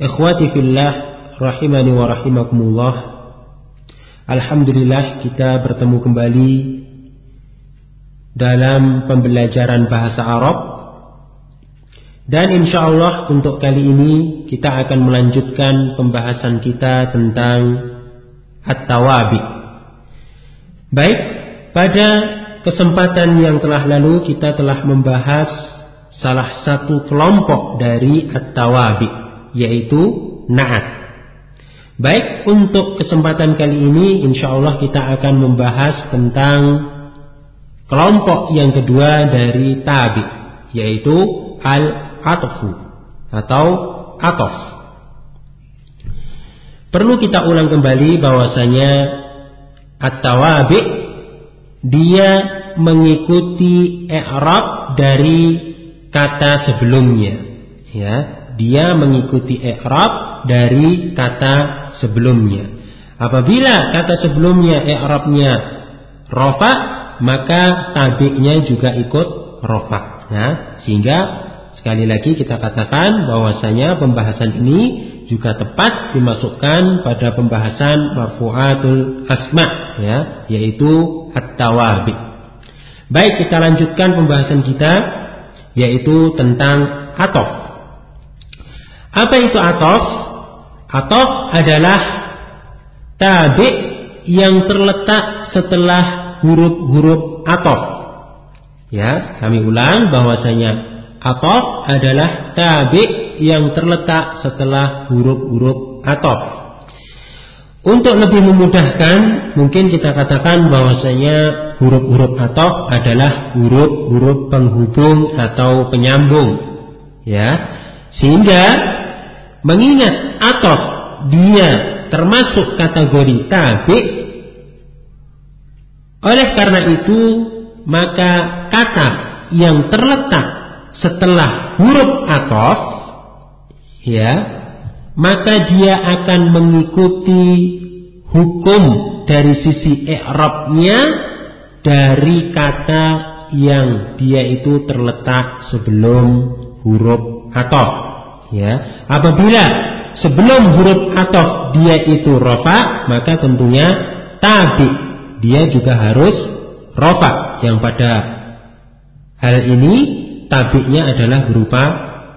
Ikhwati fillah rahimani wa rahimakumullah. Alhamdulillah kita bertemu kembali dalam pembelajaran bahasa Arab dan insya Allah untuk kali ini kita akan melanjutkan pembahasan kita tentang At-Tawabi. Baik, pada kesempatan yang telah lalu kita telah membahas salah satu kelompok dari At-Tawabi yaitu naat. Baik, untuk kesempatan kali ini insya Allah kita akan membahas tentang kelompok yang kedua dari tabi, yaitu al-atfu atau atof. Perlu kita ulang kembali bahwasanya at-tawabi dia mengikuti i'rab dari kata sebelumnya, ya dia mengikuti i'rab dari kata sebelumnya. Apabila kata sebelumnya i'rabnya rofa, maka tabi'nya juga ikut rofa. Nah, sehingga sekali lagi kita katakan bahwasanya pembahasan ini juga tepat dimasukkan pada pembahasan marfu'atul asma ya, yaitu at-tawabi. Baik, kita lanjutkan pembahasan kita yaitu tentang atof. Apa itu atof? Atof adalah tabi yang terletak setelah huruf-huruf atof. Ya, kami ulang bahwasanya atof adalah tabi yang terletak setelah huruf-huruf atof. Untuk lebih memudahkan, mungkin kita katakan bahwasanya huruf-huruf atof adalah huruf-huruf penghubung atau penyambung. Ya, sehingga mengingat atau dia termasuk kategori tabi oleh karena itu maka kata yang terletak setelah huruf atof ya maka dia akan mengikuti hukum dari sisi i'rabnya dari kata yang dia itu terletak sebelum huruf atof Ya, apabila sebelum huruf atof dia itu rofa, maka tentunya tabi dia juga harus rofa. Yang pada hal ini tabinya adalah berupa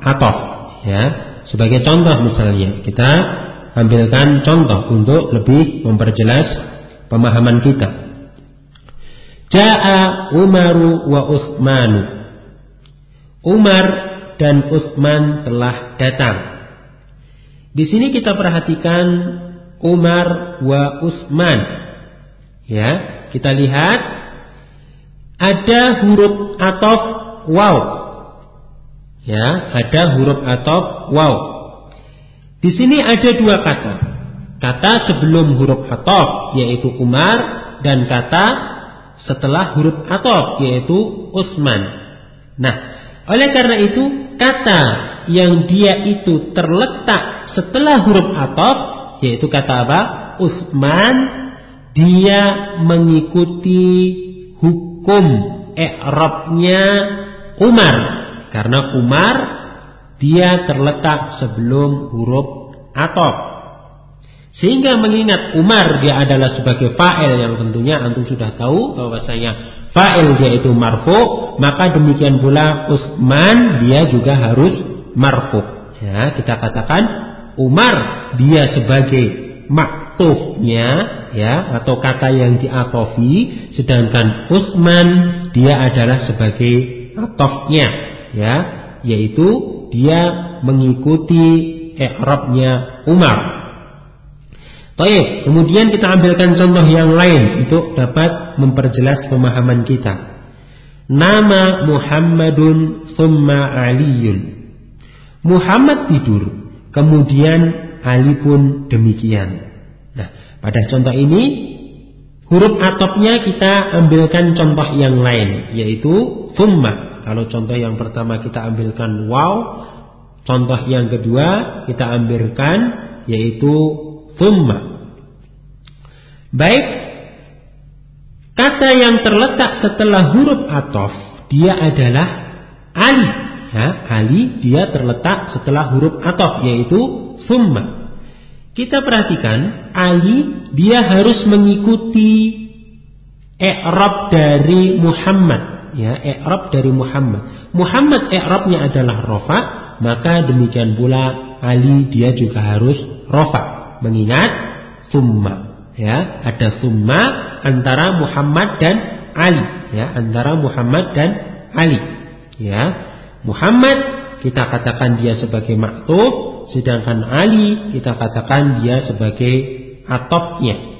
atof. Ya, sebagai contoh misalnya kita ambilkan contoh untuk lebih memperjelas pemahaman kita. Ja'a Umaru wa Utsmanu. Umar dan Utsman telah datang. Di sini kita perhatikan Umar wa Utsman. Ya, kita lihat ada huruf atof waw. Ya, ada huruf atof waw. Di sini ada dua kata. Kata sebelum huruf atof yaitu Umar dan kata setelah huruf atof yaitu Utsman. Nah, oleh karena itu kata yang dia itu terletak setelah huruf atof yaitu kata apa? Utsman dia mengikuti hukum i'rabnya Umar karena Umar dia terletak sebelum huruf atof sehingga mengingat Umar dia adalah sebagai fa'il yang tentunya antum sudah tahu bahwasanya fa'il dia itu marfu, maka demikian pula Utsman dia juga harus marfu. Ya, kita katakan Umar dia sebagai maktufnya ya atau kata yang diatofi sedangkan Utsman dia adalah sebagai atofnya ya yaitu dia mengikuti i'rabnya Umar Baik, kemudian kita ambilkan contoh yang lain untuk dapat memperjelas pemahaman kita. Nama Muhammadun summa Aliyun. Muhammad tidur, kemudian Ali pun demikian. Nah, pada contoh ini huruf atopnya kita ambilkan contoh yang lain yaitu summa. Kalau contoh yang pertama kita ambilkan wow, contoh yang kedua kita ambilkan yaitu Thumma. Baik. Kata yang terletak setelah huruf atof. Dia adalah Ali. Ya, Ali dia terletak setelah huruf atof. Yaitu summa. Kita perhatikan Ali dia harus mengikuti i'rab dari Muhammad ya i'rab dari Muhammad. Muhammad i'rabnya adalah rofa, maka demikian pula Ali dia juga harus rofa. Mengingat summa ya. Ada summa antara Muhammad dan Ali ya. Antara Muhammad dan Ali ya. Muhammad kita katakan dia sebagai maktuf sedangkan Ali kita katakan dia sebagai atofnya